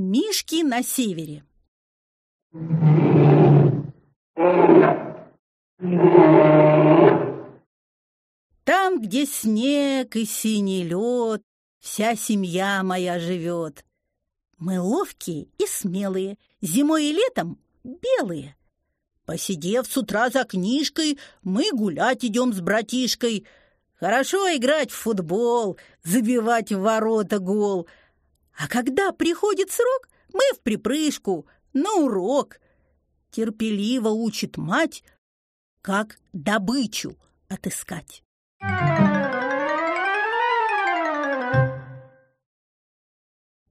Мишки на севере. Там, где снег и синий лед, Вся семья моя живет. Мы ловкие и смелые, Зимой и летом белые. Посидев с утра за книжкой, Мы гулять идем с братишкой. Хорошо играть в футбол, Забивать в ворота гол. А когда приходит срок, Мы в припрыжку, на урок. Терпеливо учит мать, Как добычу отыскать.